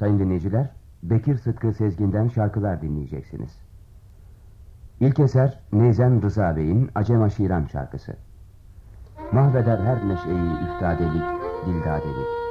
Sayın dinleyiciler, Bekir Sıtkı Sezgin'den şarkılar dinleyeceksiniz. İlk eser Neyzen Rıza Bey'in Acem Aşiran şarkısı. Mahveder her neşeyi üftadelik, dildadelik.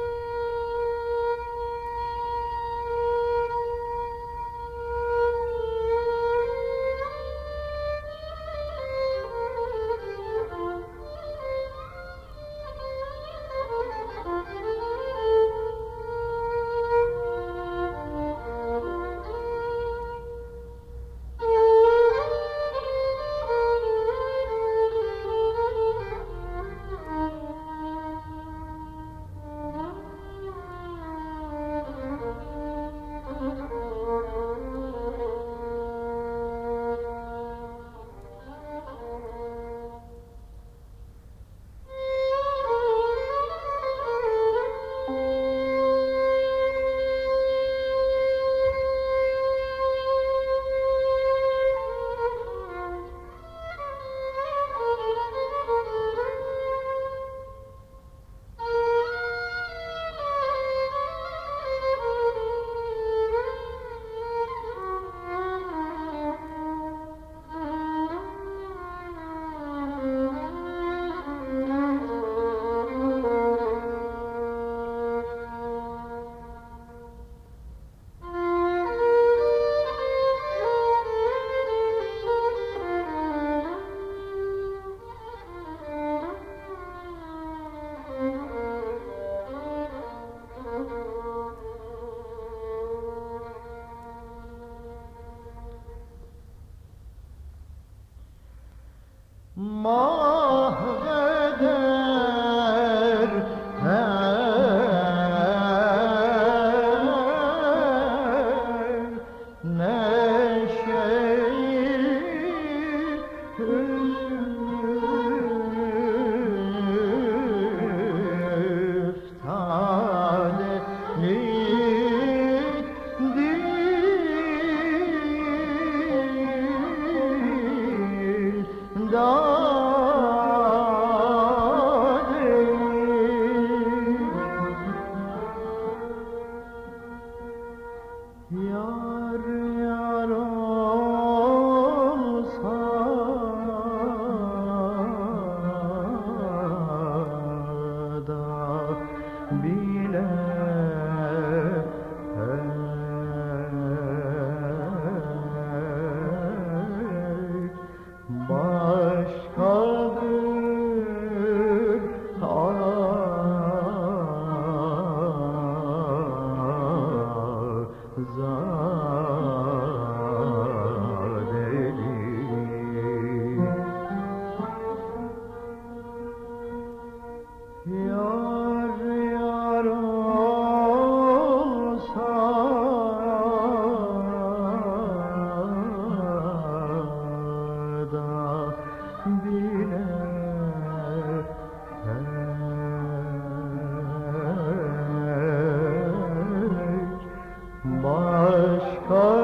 Mãe! Başka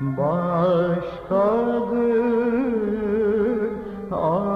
başkadır azadeli